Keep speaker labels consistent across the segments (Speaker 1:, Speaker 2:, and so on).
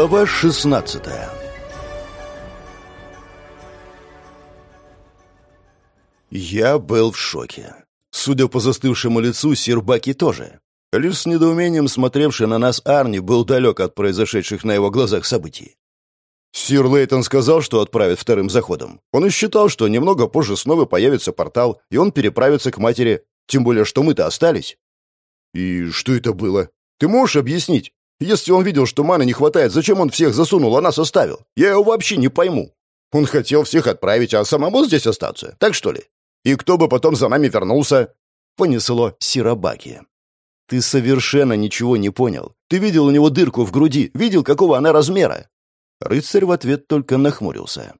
Speaker 1: Глава 16 Я был в шоке. Судя по застывшему лицу, Сербаки тоже. Лишь с недоумением смотревший на нас Арни был далек от произошедших на его глазах событий. Сир Лейтон сказал, что отправит вторым заходом. Он и считал, что немного позже снова появится портал, и он переправится к матери, тем более, что мы-то остались. И что это было? Ты можешь объяснить? Если он видел, что маны не хватает, зачем он всех засунул, а нас оставил? Я его вообще не пойму. Он хотел всех отправить, а самому здесь остаться. Так что ли? И кто бы потом за нами вернулся?» Понесло Сирабаки. «Ты совершенно ничего не понял. Ты видел у него дырку в груди, видел, какого она размера?» Рыцарь в ответ только нахмурился.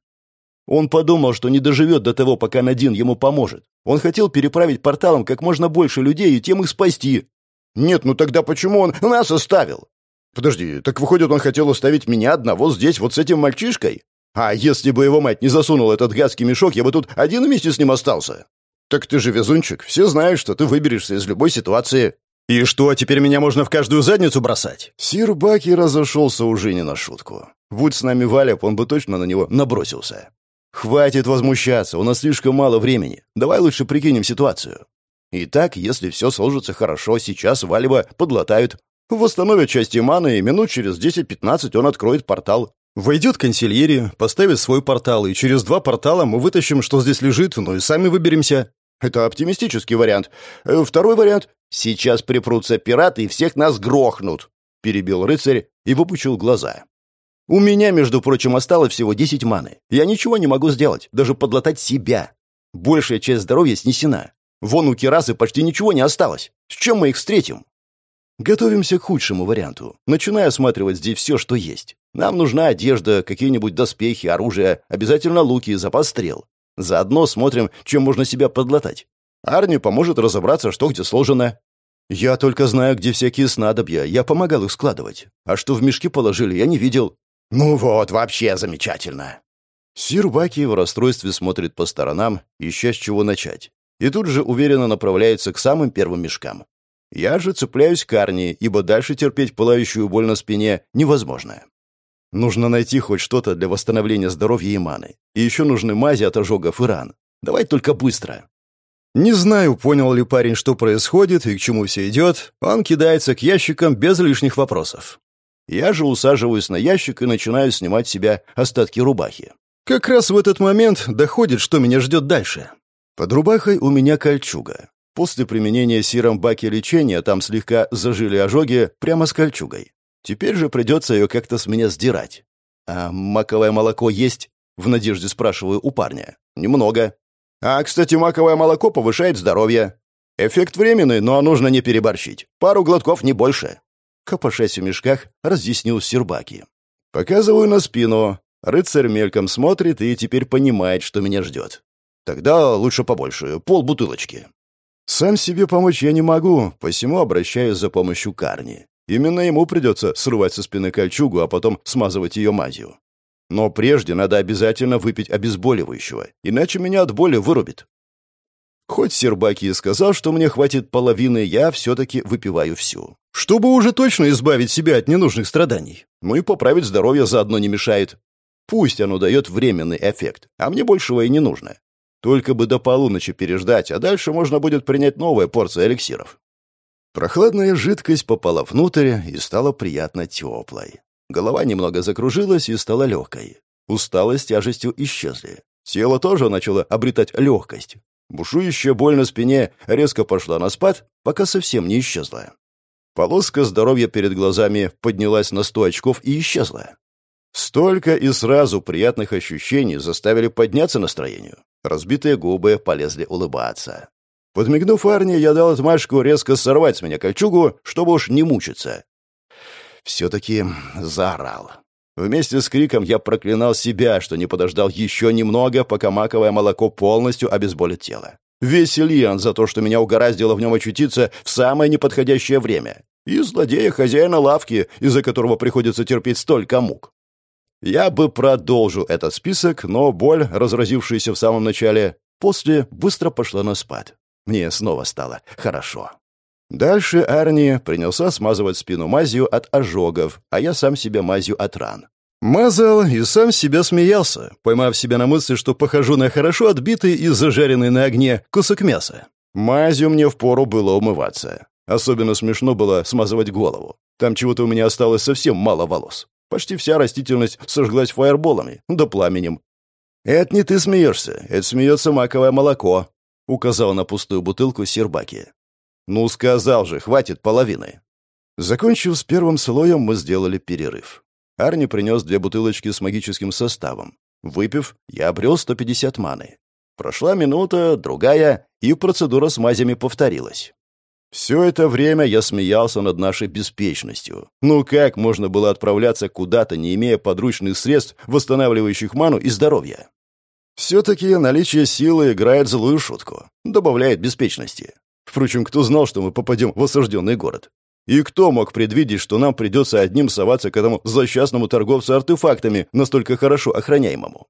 Speaker 1: Он подумал, что не доживет до того, пока Надин ему поможет. Он хотел переправить порталом как можно больше людей и тем их спасти. «Нет, ну тогда почему он нас оставил?» «Подожди, так выходит, он хотел оставить меня одного здесь, вот с этим мальчишкой? А если бы его мать не засунула этот гадский мешок, я бы тут один вместе с ним остался. Так ты же везунчик, все знают, что ты выберешься из любой ситуации. И что, теперь меня можно в каждую задницу бросать? Сир Баки разошелся уже не на шутку. Будь с нами Валяп, он бы точно на него набросился. Хватит возмущаться, у нас слишком мало времени. Давай лучше прикинем ситуацию. Итак, если все сложится хорошо, сейчас Валева подлатают, восстановят части маны, и минут через 10-15 он откроет портал. Войдет консильери, поставит свой портал, и через два портала мы вытащим, что здесь лежит, ну и сами выберемся. Это оптимистический вариант. Э, второй вариант. Сейчас припрутся пираты и всех нас грохнут, перебил рыцарь и выпучил глаза. У меня, между прочим, осталось всего десять маны. Я ничего не могу сделать, даже подлатать себя. Большая часть здоровья снесена. Вон у Кирасы почти ничего не осталось. С чем мы их встретим? Готовимся к худшему варианту, начиная осматривать здесь все, что есть. Нам нужна одежда, какие-нибудь доспехи, оружие, обязательно луки и запас стрел. Заодно смотрим, чем можно себя подлатать. Арни поможет разобраться, что где сложено. Я только знаю, где всякие снадобья, я помогал их складывать. А что в мешки положили, я не видел. Ну вот, вообще замечательно. Сир Баки в расстройстве смотрит по сторонам, ища с чего начать. И тут же уверенно направляется к самым первым мешкам. Я же цепляюсь к Арни, ибо дальше терпеть пылающую боль на спине невозможно. Нужно найти хоть что-то для восстановления здоровья и. И еще нужны мази от ожогов и ран. Давай только быстро. Не знаю, понял ли парень, что происходит и к чему все идет. Он кидается к ящикам без лишних вопросов. Я же усаживаюсь на ящик и начинаю снимать с себя остатки рубахи. Как раз в этот момент доходит, что меня ждет дальше. Под рубахой у меня кольчуга. После применения сиром баки лечения там слегка зажили ожоги прямо с кольчугой. Теперь же придется ее как-то с меня сдирать. «А маковое молоко есть?» — в надежде спрашиваю у парня. «Немного». «А, кстати, маковое молоко повышает здоровье. Эффект временный, но нужно не переборщить. Пару глотков, не больше». Копошась в мешках, разъяснил Сербаки. Показываю на спину. Рыцарь мельком смотрит и теперь понимает, что меня ждет. Тогда лучше побольше, пол бутылочки. Сам себе помочь я не могу, посему обращаюсь за помощью Карни. Именно ему придется срывать со спины кольчугу, а потом смазывать ее мазью. Но прежде надо обязательно выпить обезболивающего, иначе меня от боли вырубит. Хоть Сербаки и сказал, что мне хватит половины, я все-таки выпиваю всю. Чтобы уже точно избавить себя от ненужных страданий. Ну и поправить здоровье заодно не мешает. Пусть оно дает временный эффект, а мне большего и не нужно. Только бы до полуночи переждать, а дальше можно будет принять новая порция эликсиров. Прохладная жидкость попала внутрь и стала приятно теплой. Голова немного закружилась и стала легкой. Усталость тяжестью исчезли. Тело тоже начало обретать легкость. Бушующая боль на спине резко пошла на спад, пока совсем не исчезла. Полоска здоровья перед глазами поднялась на сто очков и исчезла. Столько и сразу приятных ощущений заставили подняться настроению. Разбитые губы полезли улыбаться. Подмигнув Арне, я дал отмашку резко сорвать с меня кольчугу, чтобы уж не мучиться. Все-таки заорал. Вместе с криком я проклинал себя, что не подождал еще немного, пока маковое молоко полностью обезболит тело. Весь Ильян за то, что меня угораздило в нем очутиться в самое неподходящее время. И злодея хозяина лавки, из-за которого приходится терпеть столько мук. Я бы продолжил этот список, но боль, разразившаяся в самом начале, после быстро пошла на спад. Мне снова стало хорошо. Дальше Арни принялся смазывать спину мазью от ожогов, а я сам себя мазью от ран. Мазал и сам себя смеялся, поймав себя на мысли, что похожу на хорошо отбитый и зажаренный на огне кусок мяса. Мазью мне впору было умываться. Особенно смешно было смазывать голову. Там чего-то у меня осталось совсем мало волос. Почти вся растительность сожглась фаерболами, да пламенем. «Это не ты смеешься, это смеется маковое молоко», — указал на пустую бутылку Сербаки. «Ну, сказал же, хватит половины». Закончив с первым слоем, мы сделали перерыв. Арни принес две бутылочки с магическим составом. Выпив, я обрел 150 маны. Прошла минута, другая, и процедура с мазями повторилась. Все это время я смеялся над нашей беспечностью. Ну как можно было отправляться куда-то, не имея подручных средств, восстанавливающих ману и здоровье? Все-таки наличие силы играет злую шутку, добавляет беспечности. Впрочем, кто знал, что мы попадем в осажденный город? И кто мог предвидеть, что нам придется одним соваться к этому злосчастному торговцу артефактами, настолько хорошо охраняемому?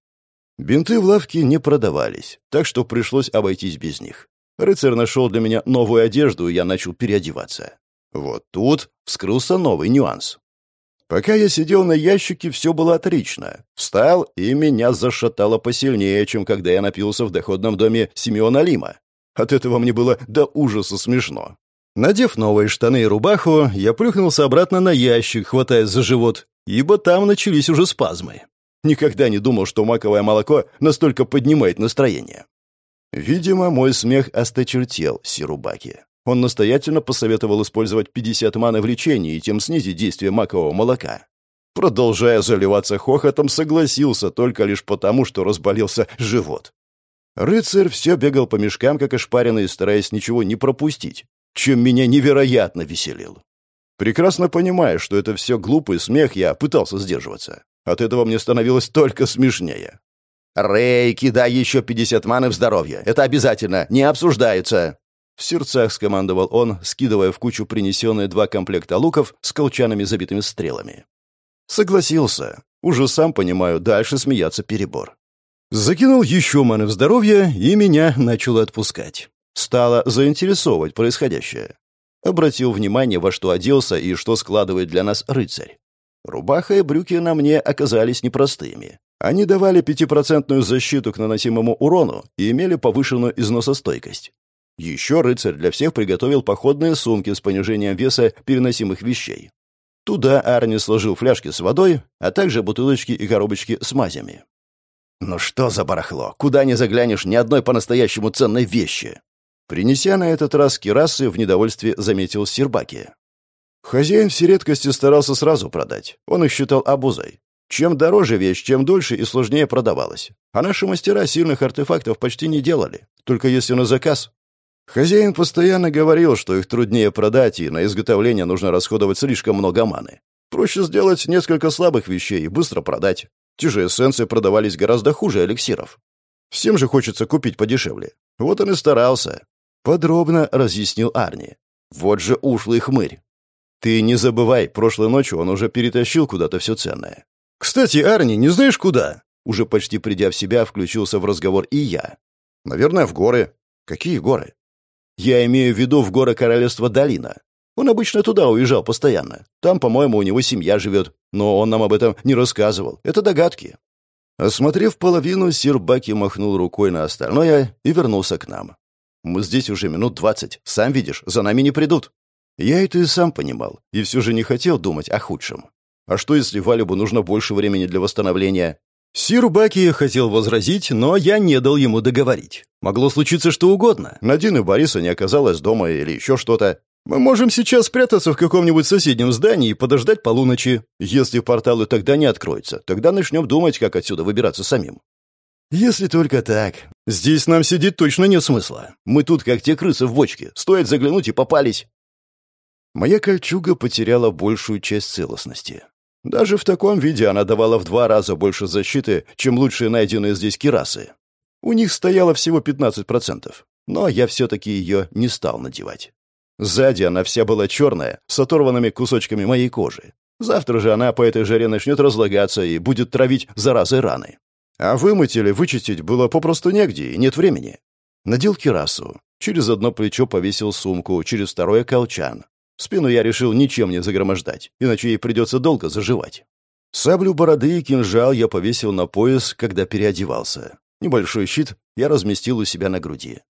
Speaker 1: Бинты в лавке не продавались, так что пришлось обойтись без них. Рыцарь нашел для меня новую одежду, и я начал переодеваться. Вот тут вскрылся новый нюанс. Пока я сидел на ящике, все было отлично. Встал, и меня зашатало посильнее, чем когда я напился в доходном доме Симеона Лима. От этого мне было до ужаса смешно. Надев новые штаны и рубаху, я плюхнулся обратно на ящик, хватаясь за живот, ибо там начались уже спазмы. Никогда не думал, что маковое молоко настолько поднимает настроение. Видимо, мой смех осточертел Сирубаки. Он настоятельно посоветовал использовать 50 маны в лечении и тем снизить действие макового молока. Продолжая заливаться хохотом, согласился только лишь потому, что разболелся живот. Рыцарь все бегал по мешкам, как ошпаренный, стараясь ничего не пропустить, чем меня невероятно веселил. Прекрасно понимая, что это все глупый смех, я пытался сдерживаться. От этого мне становилось только смешнее. «Рэй, кидай еще пятьдесят маны в здоровье. Это обязательно, не обсуждается!» В сердцах скомандовал он, скидывая в кучу принесенные два комплекта луков с колчанами, забитыми стрелами. Согласился. Уже сам понимаю, дальше смеяться перебор. Закинул еще маны в здоровье, и меня начало отпускать. Стало заинтересовывать происходящее. Обратил внимание, во что оделся и что складывает для нас рыцарь. Рубаха и брюки на мне оказались непростыми. Они давали пятипроцентную защиту к наносимому урону и имели повышенную износостойкость. Еще рыцарь для всех приготовил походные сумки с понижением веса переносимых вещей. Туда Арни сложил фляжки с водой, а также бутылочки и коробочки с мазями. «Ну что за барахло? Куда не заглянешь ни одной по-настоящему ценной вещи?» Принеся на этот раз кирасы, в недовольстве заметил Сербаки. Хозяин все редкости старался сразу продать. Он их считал обузой. Чем дороже вещь, чем дольше и сложнее продавалась. А наши мастера сильных артефактов почти не делали, только если на заказ. Хозяин постоянно говорил, что их труднее продать, и на изготовление нужно расходовать слишком много маны. Проще сделать несколько слабых вещей и быстро продать. Те же эссенции продавались гораздо хуже эликсиров. Всем же хочется купить подешевле. Вот он и старался. Подробно разъяснил Арни. Вот же ушлый хмырь. Ты не забывай, прошлой ночью он уже перетащил куда-то все ценное. «Кстати, Арни, не знаешь куда?» Уже почти придя в себя, включился в разговор и я. «Наверное, в горы». «Какие горы?» «Я имею в виду в горы королевства Долина. Он обычно туда уезжал постоянно. Там, по-моему, у него семья живет. Но он нам об этом не рассказывал. Это догадки». Осмотрев половину, сир Баки махнул рукой на остальное и вернулся к нам. «Мы здесь уже минут двадцать. Сам видишь, за нами не придут». Я это и сам понимал, и все же не хотел думать о худшем. А что, если Валюбу нужно больше времени для восстановления? Сиру Баки хотел возразить, но я не дал ему договорить. Могло случиться что угодно. Надин и Бориса не оказалось дома или еще что-то. Мы можем сейчас спрятаться в каком-нибудь соседнем здании и подождать полуночи. Если порталы тогда не откроются, тогда начнем думать, как отсюда выбираться самим. Если только так. Здесь нам сидеть точно нет смысла. Мы тут как те крысы в бочке. Стоит заглянуть и попались. Моя кольчуга потеряла большую часть целостности. Даже в таком виде она давала в два раза больше защиты, чем лучшие найденные здесь кирасы. У них стояло всего 15%, но я все-таки ее не стал надевать. Сзади она вся была черная, с оторванными кусочками моей кожи. Завтра же она по этой жаре начнет разлагаться и будет травить заразой раны. А вымыть или вычистить было попросту негде и нет времени. Надел кирасу. Через одно плечо повесил сумку, через второе — колчан. Спину я решил ничем не загромождать, иначе ей придется долго заживать. Саблю бороды и кинжал я повесил на пояс, когда переодевался. Небольшой щит я разместил у себя на груди.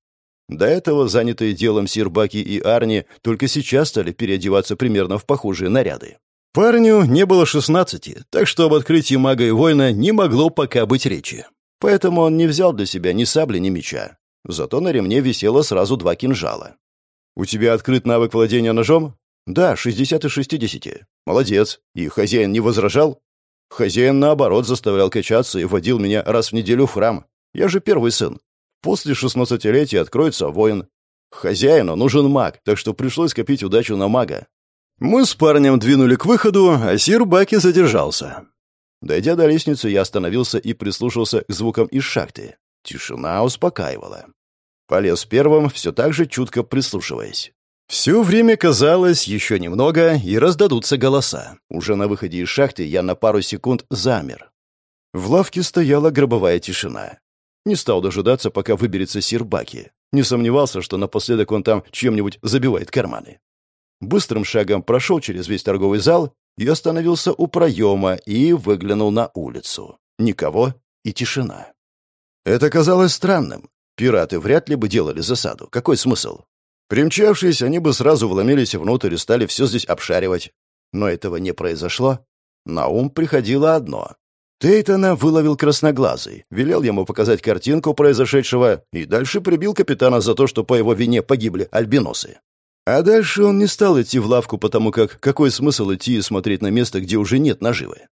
Speaker 1: До этого, занятые делом Сирбаки и Арни, только сейчас стали переодеваться примерно в похожие наряды. Парню не было шестнадцати, так что об открытии мага и воина не могло пока быть речи. Поэтому он не взял для себя ни сабли, ни меча. Зато на ремне висело сразу два кинжала. «У тебя открыт навык владения ножом?» «Да, 60 из 60. Молодец. И хозяин не возражал?» «Хозяин, наоборот, заставлял качаться и водил меня раз в неделю в храм. Я же первый сын. После шестнадцатилетия откроется воин. Хозяину нужен маг, так что пришлось копить удачу на мага. Мы с парнем двинули к выходу, а сир Баки задержался. Дойдя до лестницы, я остановился и прислушался к звукам из шахты. Тишина успокаивала. Полез первым, все так же чутко прислушиваясь. Все время казалось еще немного, и раздадутся голоса. Уже на выходе из шахты я на пару секунд замер. В лавке стояла гробовая тишина. Не стал дожидаться, пока выберется сир Баки. Не сомневался, что напоследок он там чем-нибудь забивает карманы. Быстрым шагом прошел через весь торговый зал и остановился у проема и выглянул на улицу. Никого и тишина. Это казалось странным. Пираты вряд ли бы делали засаду. Какой смысл? Примчавшись, они бы сразу вломились внутрь и стали все здесь обшаривать. Но этого не произошло. На ум приходило одно. Тейтона выловил красноглазый, велел ему показать картинку произошедшего и дальше прибил капитана за то, что по его вине погибли альбиносы. А дальше он не стал идти в лавку, потому как какой смысл идти и смотреть на место, где уже нет наживы?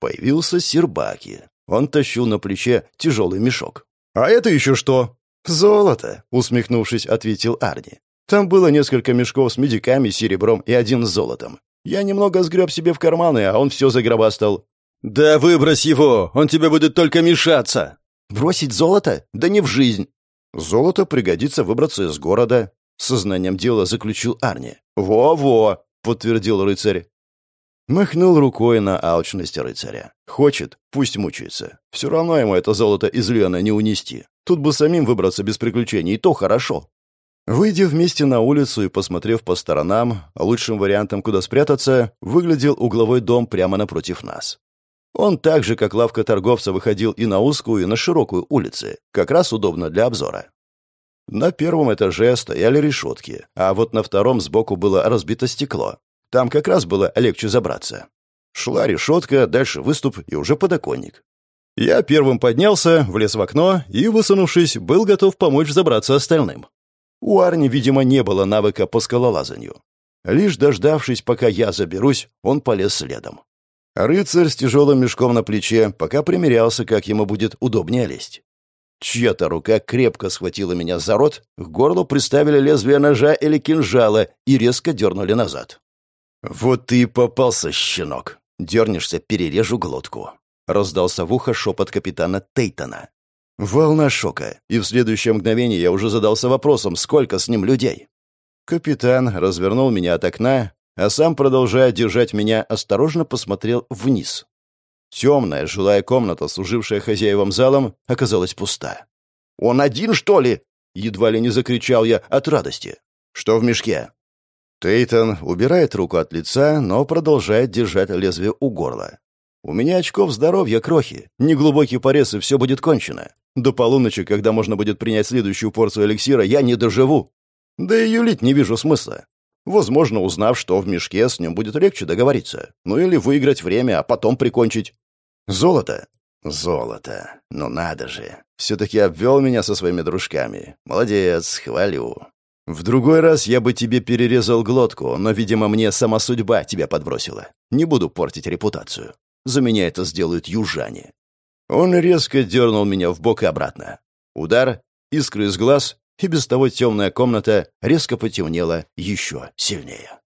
Speaker 1: Появился Сербаки. Он тащил на плече тяжелый мешок. «А это еще что?» «Золото», — усмехнувшись, ответил Арни. «Там было несколько мешков с медиками, серебром и один с золотом. Я немного сгреб себе в карманы, а он все загробастал». «Да выбрось его, он тебе будет только мешаться». «Бросить золото? Да не в жизнь». «Золото пригодится выбраться из города. Сознанием дела заключил Арни. «Во-во!» — подтвердил рыцарь. Махнул рукой на алчность рыцаря. Хочет, пусть мучается. Все равно ему это золото из Лена не унести. Тут бы самим выбраться без приключений, и то хорошо. Выйдя вместе на улицу и посмотрев по сторонам, лучшим вариантом, куда спрятаться, выглядел угловой дом прямо напротив нас. Он так же, как лавка торговца, выходил и на узкую, и на широкую улицы, как раз удобно для обзора. На первом этаже стояли решетки, а вот на втором сбоку было разбито стекло. Там как раз было легче забраться. Шла решетка, дальше выступ и уже подоконник. Я первым поднялся, влез в окно и, высунувшись, был готов помочь забраться остальным. У Арни, видимо, не было навыка по скалолазанию. Лишь дождавшись, пока я заберусь, он полез следом. Рыцарь с тяжелым мешком на плече пока примерялся, как ему будет удобнее лезть. Чья-то рука крепко схватила меня за рот, к горлу приставили лезвие ножа или кинжала и резко дернули назад. «Вот ты и попался, щенок! Дернешься, перережу глотку!» Раздался в ухо шепот капитана Тейтона. Волна шока, и в следующее мгновение я уже задался вопросом, сколько с ним людей. Капитан развернул меня от окна, а сам, продолжая держать меня, осторожно посмотрел вниз. Темная жилая комната, служившая хозяевам залом, оказалась пуста. «Он один, что ли?» — едва ли не закричал я от радости. «Что в мешке?» Тейтон убирает руку от лица, но продолжает держать лезвие у горла. «У меня очков здоровья, крохи. Неглубокий порез, и все будет кончено. До полуночи, когда можно будет принять следующую порцию эликсира, я не доживу. Да и юлить не вижу смысла. Возможно, узнав, что в мешке, с ним будет легче договориться. Ну или выиграть время, а потом прикончить. Золото? Золото. Ну надо же. Все-таки обвел меня со своими дружками. Молодец, хвалю. В другой раз я бы тебе перерезал глотку, но, видимо, мне сама судьба тебя подбросила. Не буду портить репутацию. За меня это сделают южане. Он резко дернул меня в бок и обратно. Удар, искры из глаз, и без того темная комната резко потемнела еще сильнее.